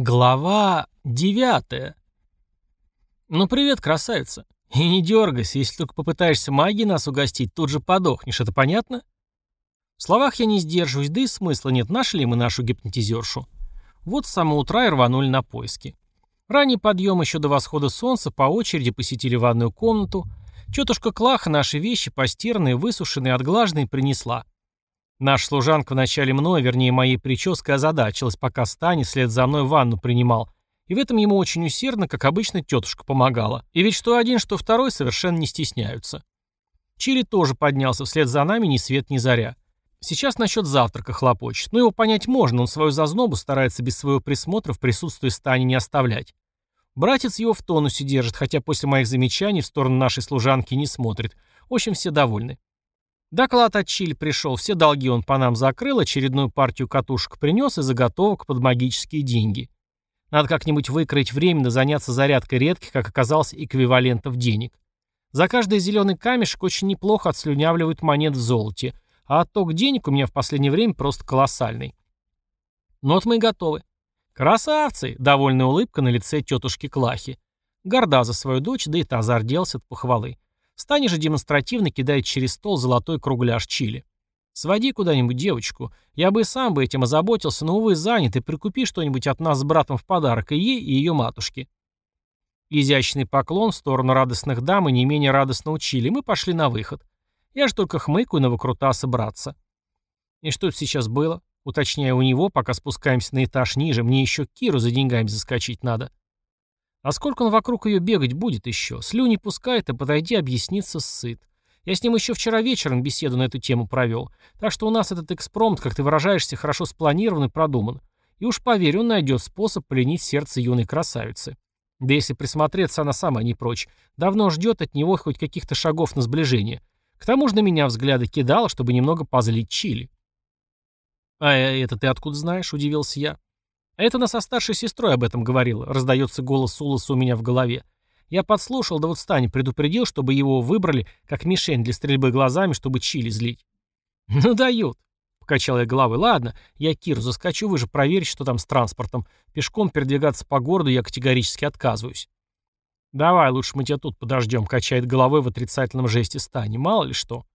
Глава девятая. «Ну привет, красавица. И не дергайся, если только попытаешься магией нас угостить, тут же подохнешь, это понятно?» В словах я не сдерживаюсь, да и смысла нет, нашли мы нашу гипнотизершу. Вот с самого утра и рванули на поиски. Ранний подъем еще до восхода солнца по очереди посетили ванную комнату. Тетушка Клаха наши вещи, постиранные, высушенные, отглаженные, принесла. Наша служанка вначале мной, вернее моей прической, озадачилась, пока Стани вслед за мной ванну принимал. И в этом ему очень усердно, как обычно, тетушка помогала. И ведь что один, что второй совершенно не стесняются. Чили тоже поднялся вслед за нами ни свет ни заря. Сейчас насчет завтрака хлопочет. Но его понять можно, он свою зазнобу старается без своего присмотра в присутствии Стани не оставлять. Братец его в тонусе держит, хотя после моих замечаний в сторону нашей служанки не смотрит. В общем, все довольны. Доклад от Чиль пришел, все долги он по нам закрыл, очередную партию катушек принес и заготовок под магические деньги. Надо как-нибудь выкроить время на заняться зарядкой редких, как оказалось, эквивалентов денег. За каждый зеленый камешек очень неплохо отслюнявливают монет в золоте, а отток денег у меня в последнее время просто колоссальный. Ну вот мы и готовы. Красавцы! Довольная улыбка на лице тетушки Клахи. Горда за свою дочь, да и та зарделся от похвалы. Стани же демонстративно кидает через стол золотой кругляш чили. «Своди куда-нибудь девочку. Я бы и сам бы этим озаботился, но, увы, занят, и прикупи что-нибудь от нас с братом в подарок и ей, и ее матушке». Изящный поклон в сторону радостных дам и не менее радостного чили. Мы пошли на выход. Я же только хмыкаю на выкрутасы братца. И что это сейчас было? Уточняю у него, пока спускаемся на этаж ниже, мне еще Киру за деньгами заскочить надо. А сколько он вокруг ее бегать будет еще? Слюни пускает, и подойди объясниться сыт. Я с ним еще вчера вечером беседу на эту тему провел. Так что у нас этот экспромт, как ты выражаешься, хорошо спланирован и продуман. И уж поверь, он найдет способ пленить сердце юной красавицы. Да если присмотреться, она сама не прочь. Давно ждет от него хоть каких-то шагов на сближение. К тому же на меня взгляды кидала, чтобы немного позлить Чили. «А это ты откуда знаешь?» – удивился я. А это она со старшей сестрой об этом говорила, раздается голос Улоса у меня в голове. Я подслушал, да вот Стань предупредил, чтобы его выбрали как мишень для стрельбы глазами, чтобы чили злить. «Ну дают», — покачал я головой. «Ладно, я Киру заскочу, вы же проверите, что там с транспортом. Пешком передвигаться по городу я категорически отказываюсь». «Давай, лучше мы тебя тут подождем», — качает головой в отрицательном жесте Стани. «Мало ли что».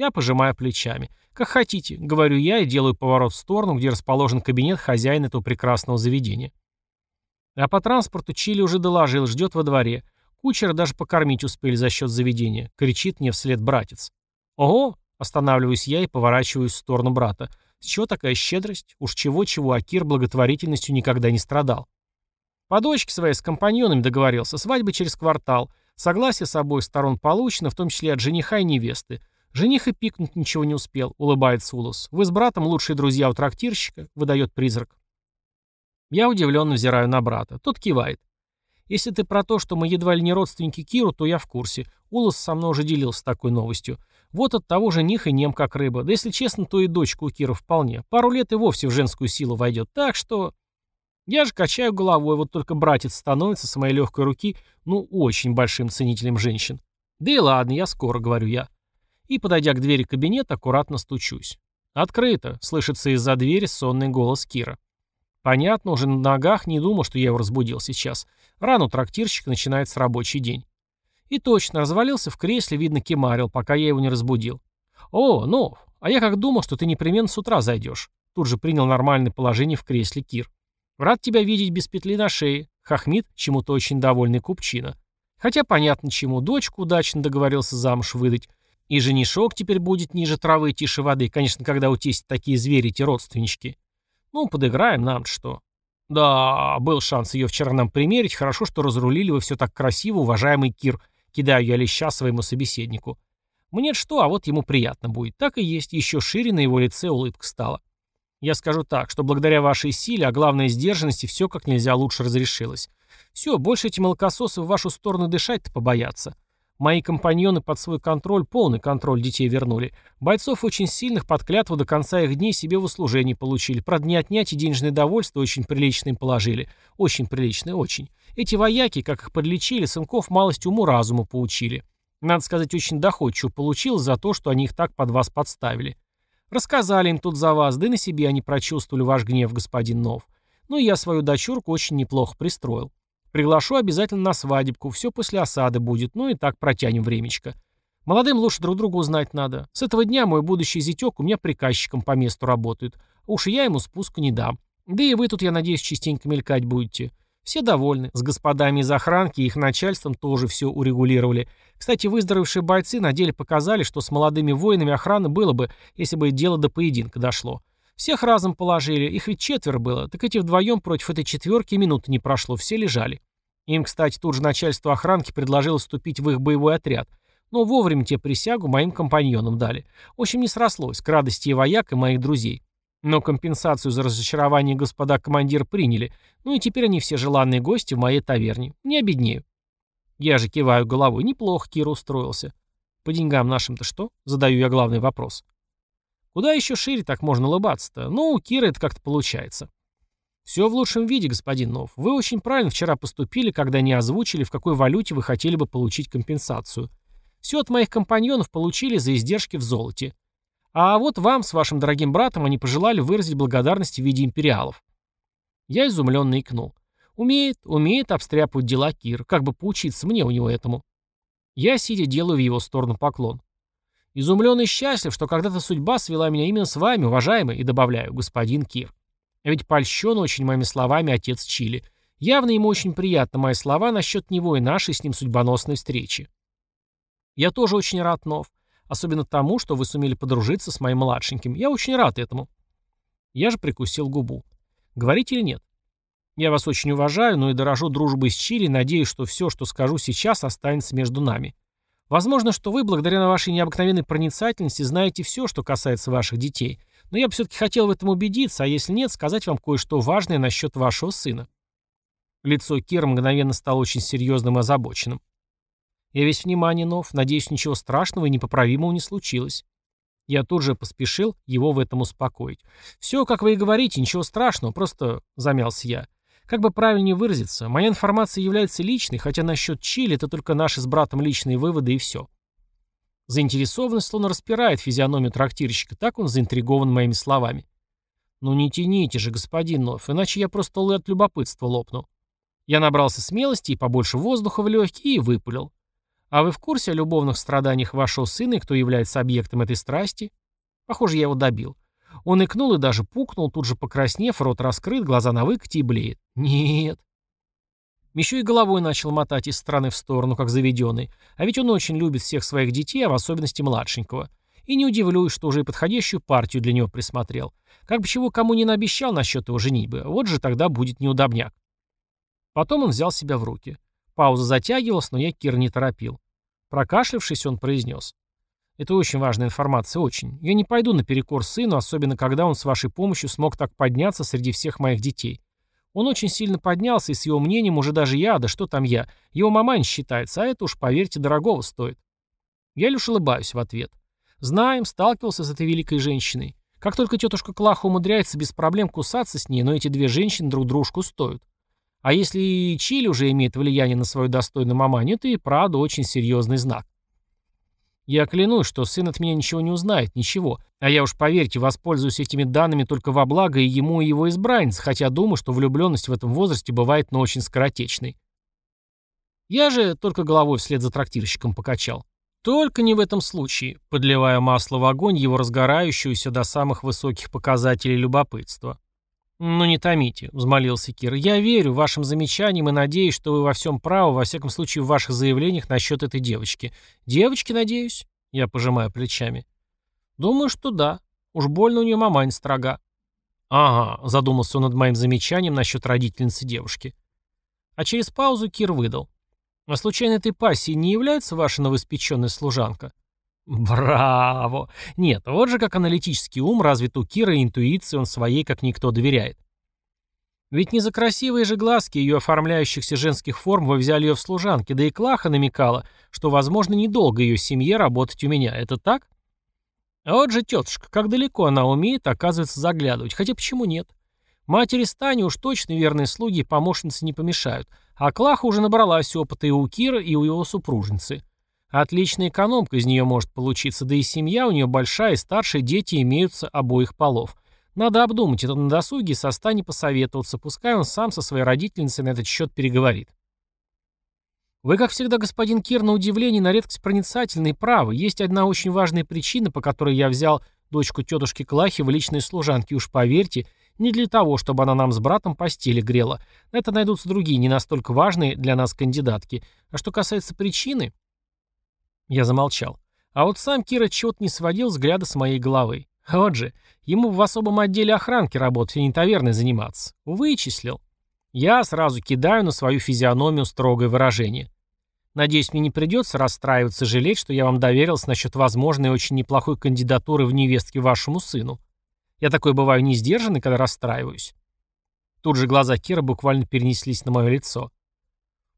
Я пожимаю плечами. «Как хотите», — говорю я и делаю поворот в сторону, где расположен кабинет хозяина этого прекрасного заведения. А по транспорту Чили уже доложил, ждет во дворе. Кучера даже покормить успели за счет заведения. Кричит мне вслед братец. «Ого!» — останавливаюсь я и поворачиваюсь в сторону брата. «С чего такая щедрость? Уж чего-чего, а Кир благотворительностью никогда не страдал». По дочке своей с компаньонами договорился. Свадьба через квартал. Согласие с обоих сторон получено, в том числе от жениха и невесты. Жених и пикнуть ничего не успел, улыбается Улос. Вы с братом лучшие друзья у трактирщика, выдает призрак. Я удивленно взираю на брата. Тот кивает. Если ты про то, что мы едва ли не родственники Киру, то я в курсе. Улос со мной уже делился такой новостью. Вот от того жених и нем как рыба. Да если честно, то и дочка у Кира вполне. Пару лет и вовсе в женскую силу войдет. Так что... Я же качаю головой, вот только братец становится с моей легкой руки, ну, очень большим ценителем женщин. Да и ладно, я скоро, говорю я и, подойдя к двери кабинета, аккуратно стучусь. «Открыто!» — слышится из-за двери сонный голос Кира. Понятно, уже на ногах не думал, что я его разбудил сейчас. Рано у трактирщика начинается рабочий день. И точно, развалился в кресле, видно, кемарил, пока я его не разбудил. «О, ну, а я как думал, что ты непременно с утра зайдешь». Тут же принял нормальное положение в кресле Кир. «Рад тебя видеть без петли на шее», — хохмит, чему-то очень довольный купчина. Хотя понятно чему, дочку удачно договорился замуж выдать, и женишок теперь будет ниже травы, тише воды. Конечно, когда у тесть такие звери, эти родственнички. Ну, подыграем нам что. Да, был шанс ее вчера нам примерить. Хорошо, что разрулили вы все так красиво, уважаемый Кир. Кидаю я леща своему собеседнику. Мне что, а вот ему приятно будет. Так и есть. Еще шире на его лице улыбка стала. Я скажу так, что благодаря вашей силе, а главное сдержанности, все как нельзя лучше разрешилось. Все, больше эти молокососы в вашу сторону дышать-то побоятся. Мои компаньоны под свой контроль, полный контроль детей вернули. Бойцов очень сильных под клятву до конца их дней себе в услужении получили. Правда, не отнять и денежное довольство очень прилично им положили. Очень прилично, очень. Эти вояки, как их подлечили, сынков малость уму-разуму поучили. Надо сказать, очень доходчиво получилось за то, что они их так под вас подставили. Рассказали им тут за вас, да и на себе они прочувствовали ваш гнев, господин Нов. Ну и я свою дочурку очень неплохо пристроил. Приглашу обязательно на свадебку, все после осады будет, ну и так протянем времечко. Молодым лучше друг друга узнать надо. С этого дня мой будущий зятек у меня приказчиком по месту работает. Уж я ему спуска не дам. Да и вы тут, я надеюсь, частенько мелькать будете. Все довольны. С господами из охранки и их начальством тоже все урегулировали. Кстати, выздоровевшие бойцы на деле показали, что с молодыми воинами охраны было бы, если бы дело до поединка дошло. Всех разом положили, их ведь четверо было, так эти вдвоем против этой четверки минуты не прошло, все лежали. Им, кстати, тут же начальство охранки предложило вступить в их боевой отряд. Но вовремя те присягу моим компаньонам дали. В общем, не срослось, к радости и вояк, и моих друзей. Но компенсацию за разочарование господа командир приняли, ну и теперь они все желанные гости в моей таверне. Не обеднею. Я же киваю головой. Неплохо Кира устроился. По деньгам нашим-то что? Задаю я главный вопрос. Куда еще шире так можно улыбаться-то? Ну, у Киры это как-то получается. Все в лучшем виде, господин Нов. Вы очень правильно вчера поступили, когда не озвучили, в какой валюте вы хотели бы получить компенсацию. Все от моих компаньонов получили за издержки в золоте. А вот вам с вашим дорогим братом они пожелали выразить благодарность в виде империалов. Я изумленно икнул. Умеет, умеет обстряпывать дела Кир, как бы поучиться мне у него этому. Я, сидя, делаю в его сторону поклон. Изумлен и счастлив, что когда-то судьба свела меня именно с вами, уважаемый, и добавляю, господин Кир. А ведь польщен очень моими словами отец Чили. Явно ему очень приятны мои слова насчет него и нашей с ним судьбоносной встречи. Я тоже очень рад, Нов. Особенно тому, что вы сумели подружиться с моим младшеньким. Я очень рад этому. Я же прикусил губу. Говорить или нет? Я вас очень уважаю, но и дорожу дружбой с Чили, надеюсь, что все, что скажу сейчас, останется между нами. Возможно, что вы, благодаря вашей необыкновенной проницательности, знаете все, что касается ваших детей. Но я бы все-таки хотел в этом убедиться, а если нет, сказать вам кое-что важное насчет вашего сына. Лицо Кира мгновенно стало очень серьезным и озабоченным. Я весь внимание, Нов. Надеюсь, ничего страшного и непоправимого не случилось. Я тут же поспешил его в этом успокоить. «Все, как вы и говорите, ничего страшного, просто...» — замялся я. «Как бы правильнее выразиться, моя информация является личной, хотя насчет Чили это только наши с братом личные выводы и все». Заинтересованность словно распирает физиономию трактирщика, так он заинтригован моими словами. «Ну не тяните же, господин Нов, иначе я просто от любопытства лопну». Я набрался смелости и побольше воздуха в легкие и выпалил. А вы в курсе о любовных страданиях вашего сына и кто является объектом этой страсти? Похоже, я его добил. Он икнул и даже пукнул, тут же покраснев, рот раскрыт, глаза на выкате и блеет. Нет. Еще и головой начал мотать из стороны в сторону, как заведенный. А ведь он очень любит всех своих детей, а в особенности младшенького. И не удивлюсь, что уже и подходящую партию для него присмотрел. Как бы чего кому не наобещал насчет его женитьбы, вот же тогда будет неудобняк. Потом он взял себя в руки. Пауза затягивалась, но я Кир не торопил. Прокашлявшись, он произнес. «Это очень важная информация, очень. Я не пойду наперекор сыну, особенно когда он с вашей помощью смог так подняться среди всех моих детей. Он очень сильно поднялся, и с его мнением уже даже я, да что там я, его мамань считается, а это уж, поверьте, дорогого стоит». Я лишь улыбаюсь в ответ. Знаем, сталкивался с этой великой женщиной. Как только тетушка Клаха умудряется без проблем кусаться с ней, но эти две женщины друг дружку стоят. А если и Чили уже имеет влияние на свою достойную маманю, то и правда очень серьезный знак. Я клянусь, что сын от меня ничего не узнает, ничего. А я уж, поверьте, воспользуюсь этими данными только во благо и ему, и его избраннице, хотя думаю, что влюбленность в этом возрасте бывает, но очень скоротечной. Я же только головой вслед за трактирщиком покачал. Только не в этом случае, подливая масло в огонь, его разгорающуюся до самых высоких показателей любопытства. «Ну не томите», — взмолился Кир. «Я верю вашим замечаниям и надеюсь, что вы во всем правы, во всяком случае в ваших заявлениях насчет этой девочки. Девочки, надеюсь?» Я пожимаю плечами. «Думаю, что да. Уж больно у нее мамань строга». «Ага», — задумался он над моим замечанием насчет родительницы девушки. А через паузу Кир выдал. «А случайно этой пассией не является ваша новоиспеченная служанка?» Браво! Нет, вот же как аналитический ум развит у Кира интуиции он своей как никто доверяет. Ведь не за красивые же глазки ее оформляющихся женских форм вы взяли ее в служанке, да и Клаха намекала, что, возможно, недолго ее семье работать у меня. Это так? А вот же тетушка, как далеко она умеет, оказывается, заглядывать. Хотя почему нет? Матери Стани уж точно верные слуги и помощницы не помешают. А Клаха уже набралась опыта и у Кира, и у его супружницы. Отличная экономка из нее может получиться, да и семья у нее большая, и старшие дети имеются обоих полов. Надо обдумать это на досуге и со Стани посоветоваться, пускай он сам со своей родительницей на этот счет переговорит. Вы, как всегда, господин Кир, на удивление на редкость проницательный и правы. Есть одна очень важная причина, по которой я взял дочку тетушки Клахи в личные служанки, уж поверьте, не для того, чтобы она нам с братом постели грела. Это найдутся другие, не настолько важные для нас кандидатки. А что касается причины... Я замолчал. А вот сам Кира чего-то не сводил взгляда с моей головы. Вот же, ему в особом отделе охранки работать, а не таверной заниматься. Вычислил. Я сразу кидаю на свою физиономию строгое выражение. Надеюсь, мне не придется расстраиваться, жалеть, что я вам доверился насчет возможной очень неплохой кандидатуры в невестке вашему сыну. Я такой бываю не сдержанный, когда расстраиваюсь. Тут же глаза Кира буквально перенеслись на мое лицо.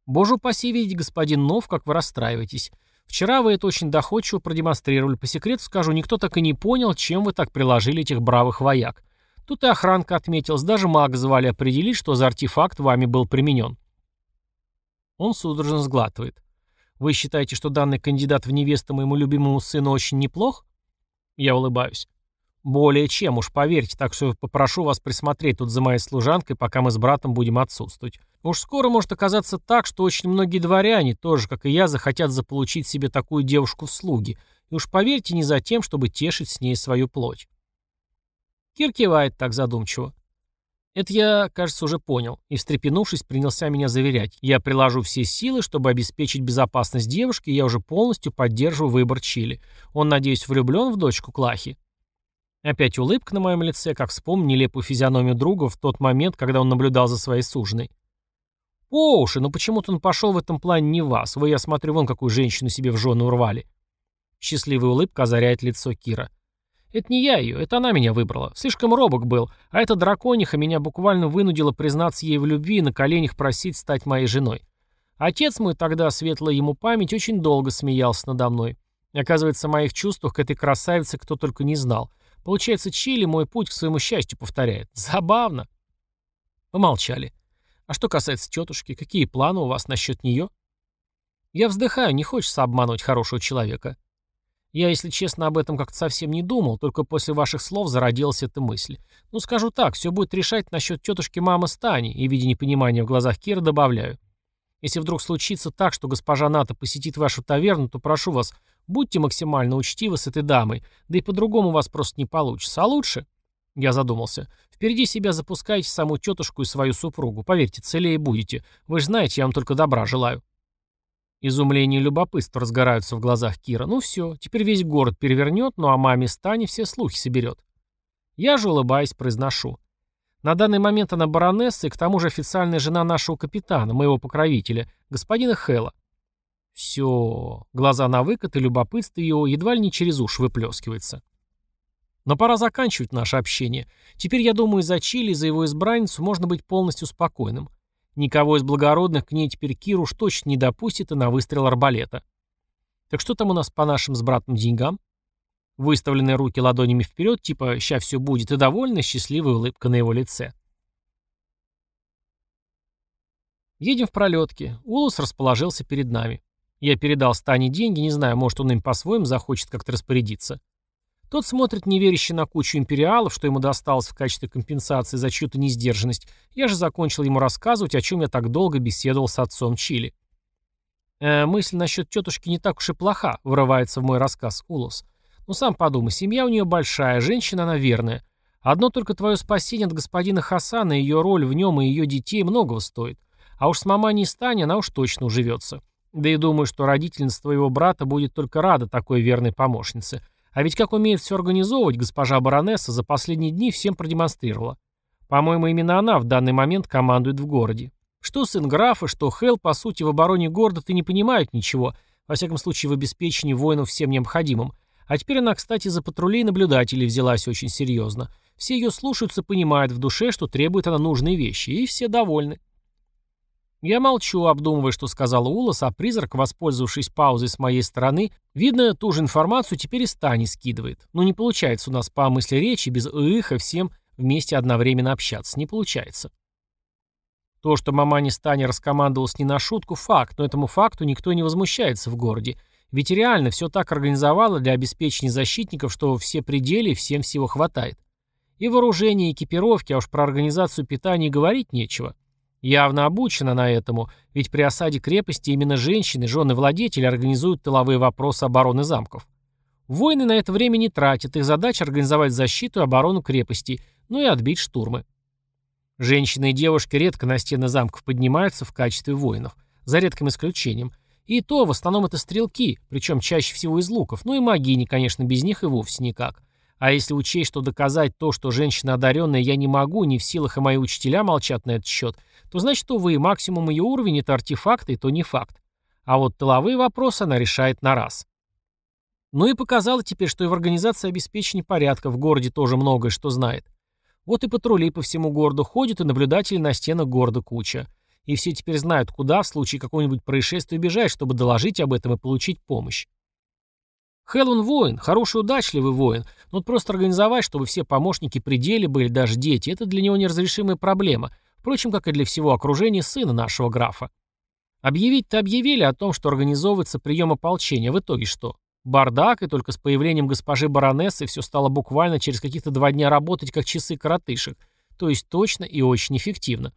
Боже упаси видеть, господин Нов, как вы расстраиваетесь. Вчера вы это очень доходчиво продемонстрировали. По секрету скажу, никто так и не понял, чем вы так приложили этих бравых вояк. Тут и охранка отметилась, даже маг звали определить, что за артефакт вами был применен. Он судорожно сглатывает. Вы считаете, что данный кандидат в невесту моему любимому сыну очень неплох? Я улыбаюсь. Более чем, уж поверьте, так что попрошу вас присмотреть тут за моей служанкой, пока мы с братом будем отсутствовать. Уж скоро может оказаться так, что очень многие дворяне, тоже, как и я, захотят заполучить себе такую девушку в слуги. И уж поверьте, не за тем, чтобы тешить с ней свою плоть. Кир кивает так задумчиво. Это я, кажется, уже понял, и, встрепенувшись, принялся меня заверять. Я приложу все силы, чтобы обеспечить безопасность девушки, и я уже полностью поддерживаю выбор Чили. Он, надеюсь, влюблен в дочку Клахи. Опять улыбка на моем лице, как вспомню нелепую физиономию друга в тот момент, когда он наблюдал за своей суженой. «По уши, но почему-то он пошел в этом плане не вас. Вы, я смотрю, вон какую женщину себе в жены урвали». Счастливая улыбка озаряет лицо Кира. «Это не я ее, это она меня выбрала. Слишком робок был, а эта дракониха меня буквально вынудила признаться ей в любви и на коленях просить стать моей женой. Отец мой тогда, светлая ему память, очень долго смеялся надо мной. Оказывается, о моих чувствах к этой красавице кто только не знал. Получается, Чили мой путь к своему счастью повторяет. Забавно. Помолчали. А что касается тетушки, какие планы у вас насчет нее? Я вздыхаю, не хочется обманывать хорошего человека. Я, если честно, об этом как-то совсем не думал, только после ваших слов зародилась эта мысль. Ну, скажу так, все будет решать насчет тетушки мамы Стани, и, видя непонимание в глазах Кира, добавляю. Если вдруг случится так, что госпожа Ната посетит вашу таверну, то прошу вас, будьте максимально учтивы с этой дамой, да и по-другому у вас просто не получится. А лучше, я задумался, впереди себя запускайте саму тетушку и свою супругу. Поверьте, целее будете. Вы же знаете, я вам только добра желаю. Изумление и любопытство разгораются в глазах Кира. Ну все, теперь весь город перевернет, ну а маме Стане все слухи соберет. Я же, улыбаясь, произношу. На данный момент она баронесса и к тому же официальная жена нашего капитана, моего покровителя, господина Хэлла. Все, глаза на выкат и любопытство его едва ли не через уши выплескивается. Но пора заканчивать наше общение. Теперь, я думаю, за Чили, за его избранницу можно быть полностью спокойным. Никого из благородных к ней теперь Кир уж точно не допустит и на выстрел арбалета. Так что там у нас по нашим с братом деньгам? Выставленные руки ладонями вперед, типа «ща все будет» и довольно счастливая улыбка на его лице. Едем в пролетке. Улус расположился перед нами. Я передал Стане деньги, не знаю, может он им по-своему захочет как-то распорядиться. Тот смотрит неверяще на кучу империалов, что ему досталось в качестве компенсации за чью-то несдержанность. Я же закончил ему рассказывать, о чем я так долго беседовал с отцом Чили. «Э, «Мысль насчет тетушки не так уж и плоха», — врывается в мой рассказ Улос. Ну сам подумай, семья у нее большая, женщина она верная. Одно только твое спасение от господина Хасана, ее роль в нем и ее детей многого стоит. А уж с маманей Стани она уж точно уживется. Да и думаю, что родительница твоего брата будет только рада такой верной помощнице. А ведь как умеет все организовывать госпожа баронесса за последние дни всем продемонстрировала. По-моему, именно она в данный момент командует в городе. Что сын графа, что Хелл, по сути, в обороне города-то не понимают ничего, во всяком случае в обеспечении воинов всем необходимым, а теперь она, кстати, за патрулей наблюдателей взялась очень серьезно. Все ее слушаются, понимают в душе, что требует она нужные вещи, и все довольны. Я молчу, обдумывая, что сказала Улас, а призрак, воспользовавшись паузой с моей стороны, видно, ту же информацию теперь и Стани скидывает. Но не получается у нас по мысли речи без ыха всем вместе одновременно общаться. Не получается. То, что мама не Стани раскомандовалась не на шутку, факт, но этому факту никто не возмущается в городе. Ведь реально все так организовало для обеспечения защитников, что все пределы всем всего хватает. И вооружение, и экипировки, а уж про организацию питания говорить нечего. Явно обучена на этому, ведь при осаде крепости именно женщины, жены владетели организуют тыловые вопросы обороны замков. Воины на это время не тратят, их задача организовать защиту и оборону крепости, ну и отбить штурмы. Женщины и девушки редко на стены замков поднимаются в качестве воинов, за редким исключением. И то, в основном, это стрелки, причем чаще всего из луков, ну и магини, конечно, без них и вовсе никак. А если учесть, что доказать то, что женщина одаренная, я не могу, не в силах и мои учителя молчат на этот счет, то значит, что вы, максимум ее уровень, это артефакты, и то не факт. А вот тыловые вопросы она решает на раз. Ну и показала теперь, что и в организации обеспечения порядка в городе тоже многое что знает. Вот и патрули по всему городу ходят, и наблюдатели на стенах города куча. И все теперь знают, куда в случае какого-нибудь происшествия бежать, чтобы доложить об этом и получить помощь. Хеллун воин, хороший удачливый воин, но вот просто организовать, чтобы все помощники при деле были, даже дети, это для него неразрешимая проблема, впрочем, как и для всего окружения сына нашего графа. Объявить-то объявили о том, что организовывается прием ополчения, в итоге что? Бардак, и только с появлением госпожи баронессы все стало буквально через каких-то два дня работать как часы коротышек, то есть точно и очень эффективно.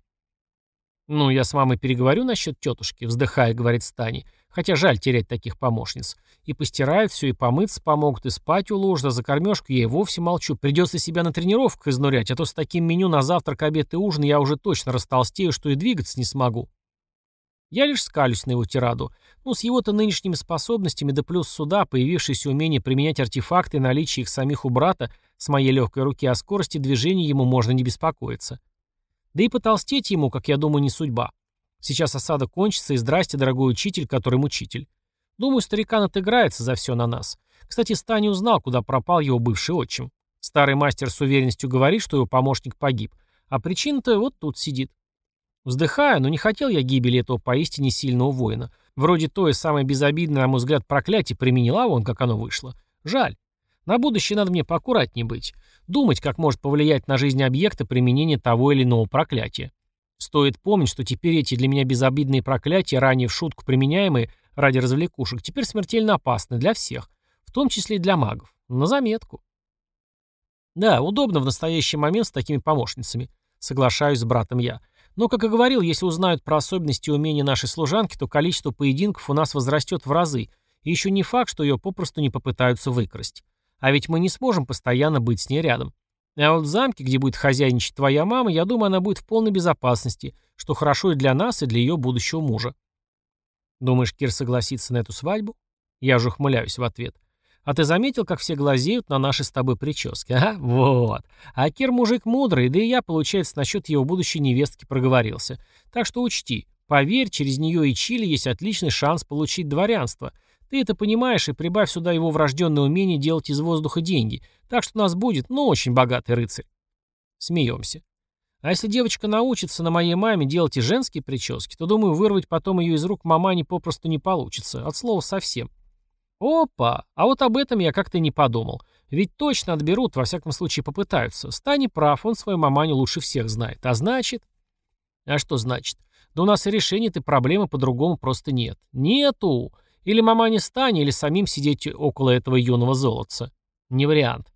«Ну, я с мамой переговорю насчет тетушки», — вздыхая, говорит Стани. «Хотя жаль терять таких помощниц. И постирают все, и помыться помогут, и спать уложат, а за кормежку я и вовсе молчу. Придется себя на тренировках изнурять, а то с таким меню на завтрак, обед и ужин я уже точно растолстею, что и двигаться не смогу». Я лишь скалюсь на его тираду. Ну, с его-то нынешними способностями, да плюс сюда, появившееся умение применять артефакты и наличие их самих у брата, с моей легкой руки о скорости движения ему можно не беспокоиться. Да и потолстеть ему, как я думаю, не судьба. Сейчас осада кончится, и здрасте, дорогой учитель, который мучитель. Думаю, старикан отыграется за все на нас. Кстати, Стани узнал, куда пропал его бывший отчим. Старый мастер с уверенностью говорит, что его помощник погиб. А причина-то вот тут сидит. Вздыхая, но не хотел я гибели этого поистине сильного воина. Вроде то и самое безобидное, на мой взгляд, проклятие применила вон, как оно вышло. Жаль. На будущее надо мне поаккуратнее быть. Думать, как может повлиять на жизнь объекта применение того или иного проклятия. Стоит помнить, что теперь эти для меня безобидные проклятия, ранее в шутку применяемые ради развлекушек, теперь смертельно опасны для всех, в том числе и для магов. На заметку. Да, удобно в настоящий момент с такими помощницами. Соглашаюсь с братом я. Но, как и говорил, если узнают про особенности и умения нашей служанки, то количество поединков у нас возрастет в разы, и еще не факт, что ее попросту не попытаются выкрасть. А ведь мы не сможем постоянно быть с ней рядом. А вот в замке, где будет хозяйничать твоя мама, я думаю, она будет в полной безопасности, что хорошо и для нас, и для ее будущего мужа. Думаешь, Кир согласится на эту свадьбу? Я же ухмыляюсь в ответ. А ты заметил, как все глазеют на наши с тобой прически? А? Вот. А Кир мужик мудрый, да и я, получается, насчет его будущей невестки проговорился. Так что учти, поверь, через нее и Чили есть отличный шанс получить дворянство. Ты это понимаешь, и прибавь сюда его врожденное умение делать из воздуха деньги. Так что у нас будет, ну, очень богатый рыцарь. Смеемся. А если девочка научится на моей маме делать и женские прически, то, думаю, вырвать потом ее из рук мамани попросту не получится. От слова совсем. Опа! А вот об этом я как-то не подумал. Ведь точно отберут, во всяком случае попытаются. Стани прав, он свою маманю лучше всех знает. А значит... А что значит? Да у нас и решения этой проблемы по-другому просто нет. Нету! Или мамане Стани, или самим сидеть около этого юного золотца. Не вариант.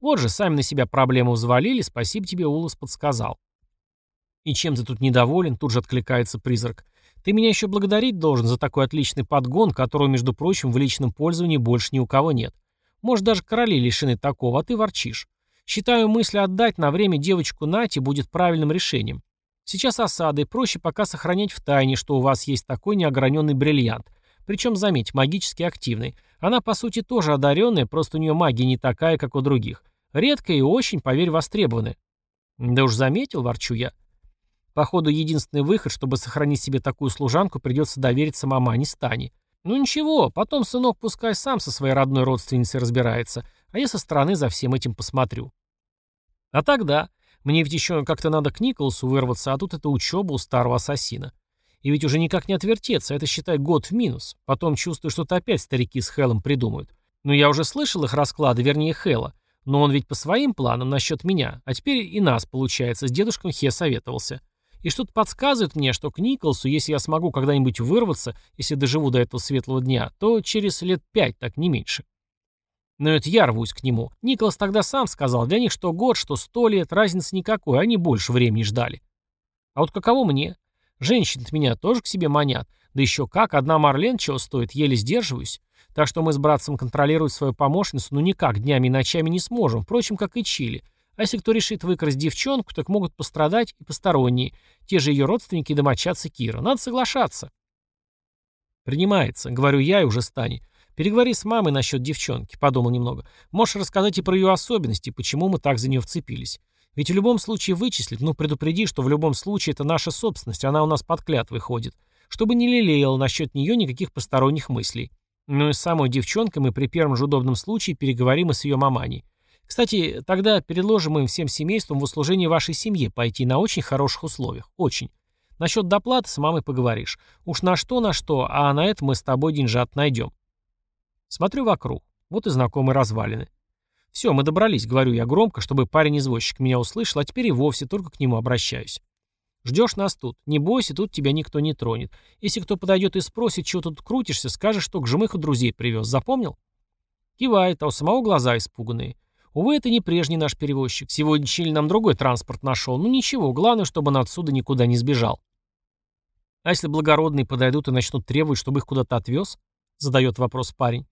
Вот же, сами на себя проблему взвалили, спасибо тебе, Улас подсказал. И чем ты тут недоволен, тут же откликается призрак. Ты меня еще благодарить должен за такой отличный подгон, которого, между прочим, в личном пользовании больше ни у кого нет. Может, даже короли лишены такого, а ты ворчишь. Считаю, мысль отдать на время девочку Нати будет правильным решением. Сейчас осада, и проще пока сохранять в тайне, что у вас есть такой неограненный бриллиант. Причем, заметь, магически активный. Она, по сути, тоже одаренная, просто у нее магия не такая, как у других. Редкая и очень, поверь, востребованная. Да уж заметил, ворчу я. Походу, единственный выход, чтобы сохранить себе такую служанку, придется довериться мамане Стани. Ну ничего, потом сынок пускай сам со своей родной родственницей разбирается, а я со стороны за всем этим посмотрю. А тогда, мне ведь еще как-то надо к Николасу вырваться, а тут это учеба у старого ассасина. И ведь уже никак не отвертеться, это считай год в минус. Потом чувствую, что-то опять старики с Хелом придумают. Но я уже слышал их расклады, вернее Хела. Но он ведь по своим планам насчет меня, а теперь и нас, получается, с дедушком Хе советовался. И что-то подсказывает мне, что к Николсу, если я смогу когда-нибудь вырваться, если доживу до этого светлого дня, то через лет пять, так не меньше. Но это я рвусь к нему. Николас тогда сам сказал, для них что год, что сто лет, разницы никакой, они больше времени ждали. А вот каково мне? Женщины меня тоже к себе манят. Да еще как, одна Марлен чего стоит, еле сдерживаюсь. Так что мы с братцем контролировать свою помощницу ну никак, днями и ночами не сможем, впрочем, как и Чили. А если кто решит выкрасть девчонку, так могут пострадать и посторонние, те же ее родственники и домочадцы Кира. Надо соглашаться. Принимается, говорю я и уже стани. Переговори с мамой насчет девчонки, подумал немного. Можешь рассказать и про ее особенности, почему мы так за нее вцепились. Ведь в любом случае вычислить, ну предупреди, что в любом случае это наша собственность, она у нас под клятвой ходит. Чтобы не лелеял насчет нее никаких посторонних мыслей. Ну и с самой девчонкой мы при первом же удобном случае переговорим и с ее маманей. Кстати, тогда предложим им всем семействам в услужение вашей семье пойти на очень хороших условиях. Очень. Насчет доплаты с мамой поговоришь. Уж на что, на что, а на это мы с тобой деньжат найдем. Смотрю вокруг. Вот и знакомые развалины. Все, мы добрались, говорю я громко, чтобы парень-извозчик меня услышал, а теперь и вовсе только к нему обращаюсь. Ждешь нас тут. Не бойся, тут тебя никто не тронет. Если кто подойдет и спросит, чего тут крутишься, скажешь, что к жмыху друзей привез. Запомнил? Кивает, а у самого глаза испуганные. Увы, это не прежний наш перевозчик. Сегодня Чили нам другой транспорт нашел. Ну ничего, главное, чтобы он отсюда никуда не сбежал. А если благородные подойдут и начнут требовать, чтобы их куда-то отвез? Задает вопрос парень.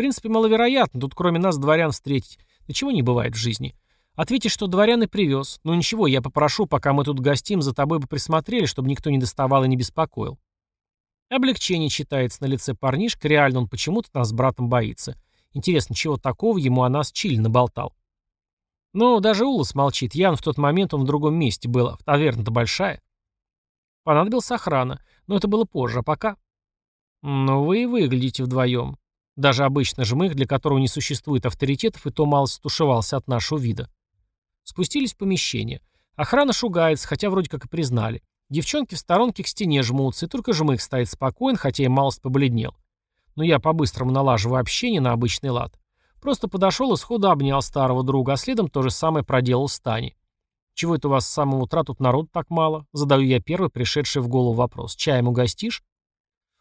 Принципе, маловероятно. Тут кроме нас дворян встретить. Ничего не бывает в жизни. Ответишь, что дворян и привез. Ну ничего, я попрошу, пока мы тут гостим, за тобой бы присмотрели, чтобы никто не доставал и не беспокоил. Облегчение читается на лице парнишка, реально он почему-то нас с братом боится. Интересно, чего такого ему о нас Чили наболтал? Ну, даже Улас молчит. Ян в тот момент он в другом месте был. А таверна-то большая. Понадобилась охрана. Но это было позже, а пока... Ну, вы и выглядите вдвоем. Даже обычно жмых, для которого не существует авторитетов, и то мало стушевался от нашего вида. Спустились в помещение. Охрана шугается, хотя вроде как и признали. Девчонки в сторонке к стене жмутся, и только жмых стоит спокоен, хотя и малость побледнел. Но я по-быстрому налаживаю общение на обычный лад. Просто подошел и сходу обнял старого друга, а следом то же самое проделал Стани. «Чего это у вас с самого утра тут народ так мало?» Задаю я первый пришедший в голову вопрос. «Чаем угостишь?»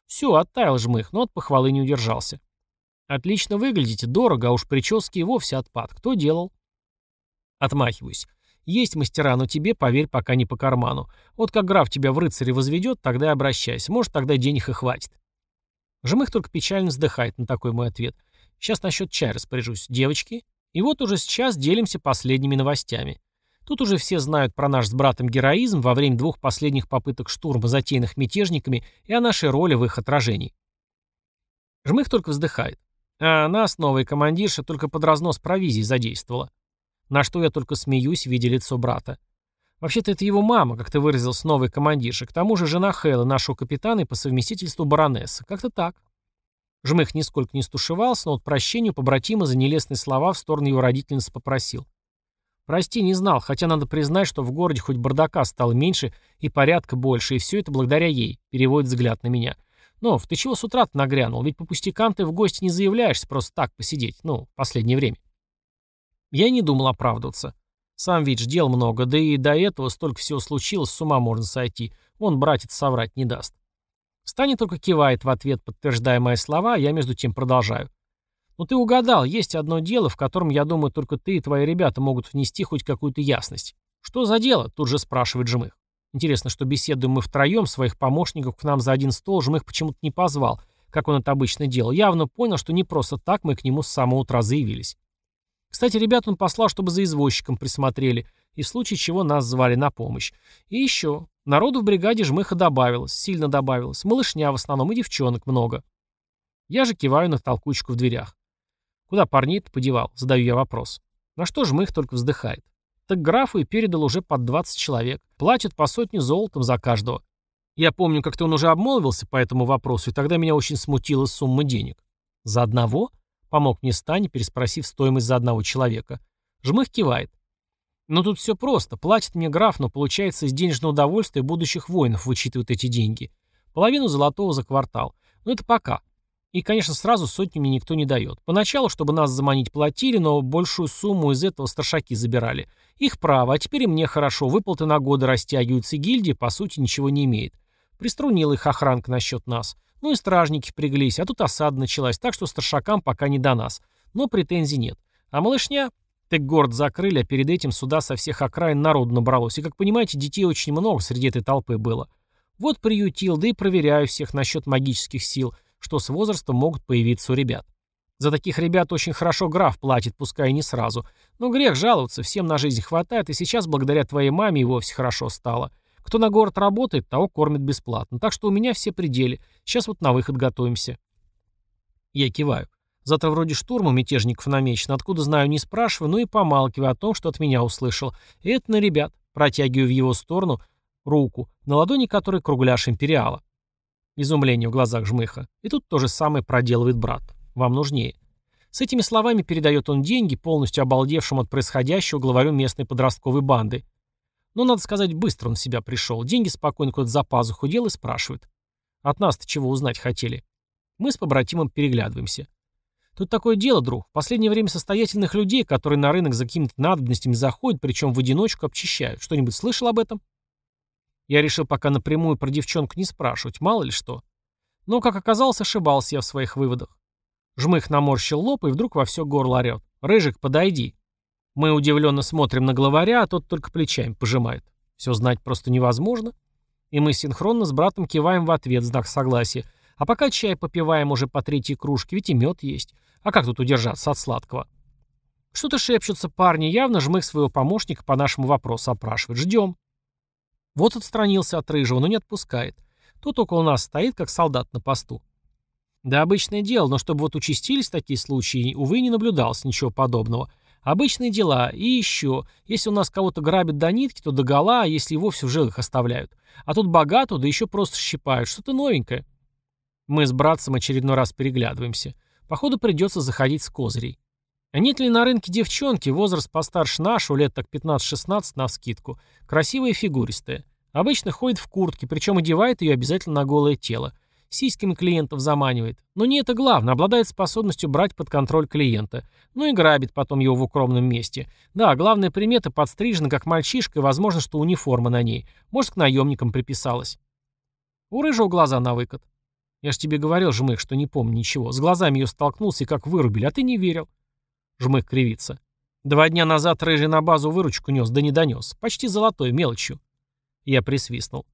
Все, оттаял жмых, но от похвалы не удержался. «Отлично выглядите, дорого, а уж прически и вовсе отпад. Кто делал?» Отмахиваюсь. Есть мастера, но тебе, поверь, пока не по карману. Вот как граф тебя в рыцаре возведет, тогда и обращайся. Может, тогда денег и хватит. Жмых только печально вздыхает на такой мой ответ. Сейчас насчет чая распоряжусь. Девочки. И вот уже сейчас делимся последними новостями. Тут уже все знают про наш с братом героизм во время двух последних попыток штурма, затеянных мятежниками, и о нашей роли в их отражении. Жмых только вздыхает. А нас, новая командирша, только под разнос провизии задействовала. На что я только смеюсь, видя лицо брата. Вообще-то это его мама, как ты выразился, новый командирша. К тому же жена Хэлла, нашего капитана и по совместительству баронесса. Как-то так. Жмых нисколько не стушевался, но от прощению побратима за нелестные слова в сторону его родительницы попросил. «Прости, не знал, хотя надо признать, что в городе хоть бардака стало меньше и порядка больше, и все это благодаря ей», — переводит взгляд на меня. «Нов, ты чего с утра-то нагрянул? Ведь по пустякам ты в гости не заявляешься просто так посидеть, ну, последнее время». Я не думал оправдываться. Сам ведь дел много, да и до этого столько всего случилось, с ума можно сойти. Вон братец соврать не даст. Стани только кивает в ответ, подтверждая мои слова, я между тем продолжаю. «Ну ты угадал, есть одно дело, в котором, я думаю, только ты и твои ребята могут внести хоть какую-то ясность. Что за дело?» — тут же спрашивает Жмых. Интересно, что беседуем мы втроем, своих помощников к нам за один стол Жмых почему-то не позвал, как он это обычно делал. Явно понял, что не просто так мы к нему с самого утра заявились. Кстати, ребят он послал, чтобы за извозчиком присмотрели, и в случае чего нас звали на помощь. И еще. Народу в бригаде жмыха добавилось, сильно добавилось. Малышня в основном и девчонок много. Я же киваю на толкучку в дверях. Куда парней-то подевал? Задаю я вопрос. На что жмых только вздыхает. Так графу и передал уже под 20 человек. Платят по сотне золотом за каждого. Я помню, как-то он уже обмолвился по этому вопросу, и тогда меня очень смутила сумма денег. За одного? Помог мне Стань, переспросив стоимость за одного человека. Жмых кивает. Но тут все просто. Платит мне граф, но получается из денежного удовольствия будущих воинов вычитывают эти деньги. Половину золотого за квартал. Но это пока. И, конечно, сразу сотнями никто не дает. Поначалу, чтобы нас заманить, платили, но большую сумму из этого старшаки забирали. Их право, а теперь и мне хорошо. Выплаты на годы растягиваются, гильдия, по сути, ничего не имеет. Приструнила их охранка насчет нас. Ну и стражники впряглись, а тут осада началась, так что старшакам пока не до нас. но претензий нет. А малышня? Так город закрыли, а перед этим сюда со всех окраин народу набралось. И, как понимаете, детей очень много среди этой толпы было. Вот приютил, да и проверяю всех насчет магических сил, что с возрастом могут появиться у ребят. За таких ребят очень хорошо граф платит, пускай и не сразу. Но грех жаловаться, всем на жизнь хватает, и сейчас благодаря твоей маме и вовсе хорошо стало. Кто на город работает, того кормят бесплатно. Так что у меня все пределы. Сейчас вот на выход готовимся. Я киваю. Завтра вроде штурма мятежников намечен, откуда знаю, не спрашиваю, ну и помалкиваю о том, что от меня услышал. И это на ребят. Протягиваю в его сторону руку, на ладони которой кругляш империала. Изумление в глазах жмыха. И тут то же самое проделывает брат. Вам нужнее. С этими словами передает он деньги, полностью обалдевшему от происходящего главарю местной подростковой банды. Но, надо сказать, быстро он в себя пришел. Деньги спокойно куда-то за пазуху дел и спрашивает. От нас-то чего узнать хотели? Мы с побратимом переглядываемся. Тут такое дело, друг. В последнее время состоятельных людей, которые на рынок за какими-то надобностями заходят, причем в одиночку обчищают. Что-нибудь слышал об этом? Я решил пока напрямую про девчонку не спрашивать, мало ли что. Но, как оказалось, ошибался я в своих выводах. Жмых наморщил лоб и вдруг во все горло орет. «Рыжик, подойди». Мы удивленно смотрим на главаря, а тот только плечами пожимает. Все знать просто невозможно. И мы синхронно с братом киваем в ответ знак согласия. А пока чай попиваем уже по третьей кружке, ведь и мед есть. А как тут удержаться от сладкого? Что-то шепчутся парни, явно жмых своего помощника по нашему вопросу опрашивает. Ждем. Вот отстранился от рыжего, но не отпускает. Тут около нас стоит, как солдат на посту. Да, обычное дело, но чтобы вот участились такие случаи, увы, не наблюдалось ничего подобного. Обычные дела. И еще, если у нас кого-то грабят до нитки, то до гола, а если и вовсе в жилах оставляют. А тут богато, да еще просто щипают. Что-то новенькое. Мы с братцем очередной раз переглядываемся. Походу придется заходить с козырей. Нет ли на рынке девчонки, возраст постарше нашего, лет так 15-16 навскидку, красивая и фигуристая. Обычно ходит в куртке, причем одевает ее обязательно на голое тело. Сиськами клиентов заманивает. Но не это главное, обладает способностью брать под контроль клиента. Ну и грабит потом его в укромном месте. Да, главная примета подстрижена как мальчишка, и возможно, что униформа на ней. Может, к наемникам приписалась. У рыжего глаза на выкат. Я ж тебе говорил, Жмых, что не помню ничего. С глазами ее столкнулся и как вырубили, а ты не верил. Жмых кривится. Два дня назад рыжий на базу выручку нес, да не донес. Почти золотой, мелочью. Я присвистнул.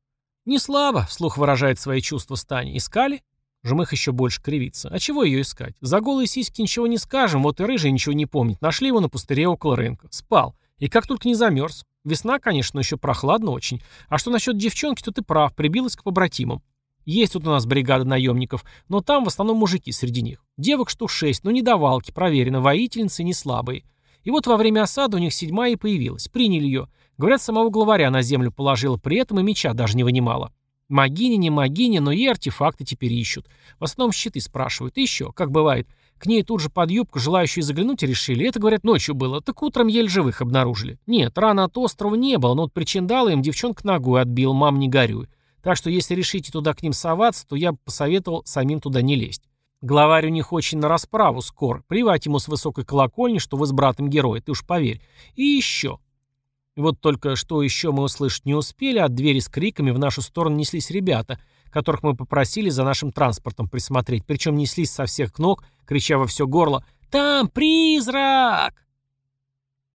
«Не слабо», — вслух выражает свои чувства Стани. «Искали?» Жмых еще больше кривится. «А чего ее искать? За голые сиськи ничего не скажем, вот и рыжий ничего не помнит. Нашли его на пустыре около рынка. Спал. И как только не замерз. Весна, конечно, но еще прохладно очень. А что насчет девчонки, то ты прав, прибилась к побратимам. Есть тут у нас бригада наемников, но там в основном мужики среди них. Девок штук шесть, но не давалки, проверено, воительницы не слабые. И вот во время осады у них седьмая и появилась. Приняли ее. Говорят, самого главаря на землю положила, при этом и меча даже не вынимала. Магиня, не магиня, но ей артефакты теперь ищут. В основном щиты спрашивают. И еще, как бывает, к ней тут же под юбку желающие заглянуть решили. Это, говорят, ночью было. Так утром еле живых обнаружили. Нет, рана от острова не было, но вот причиндала им девчонка ногой отбил, мам не горюй. Так что если решите туда к ним соваться, то я бы посоветовал самим туда не лезть. Главарь у них очень на расправу скоро. Плевать ему с высокой колокольни, что вы с братом герой, ты уж поверь. И еще. Вот только что еще мы услышать не успели, от двери с криками в нашу сторону неслись ребята, которых мы попросили за нашим транспортом присмотреть, причем неслись со всех ног, крича во все горло «Там призрак!»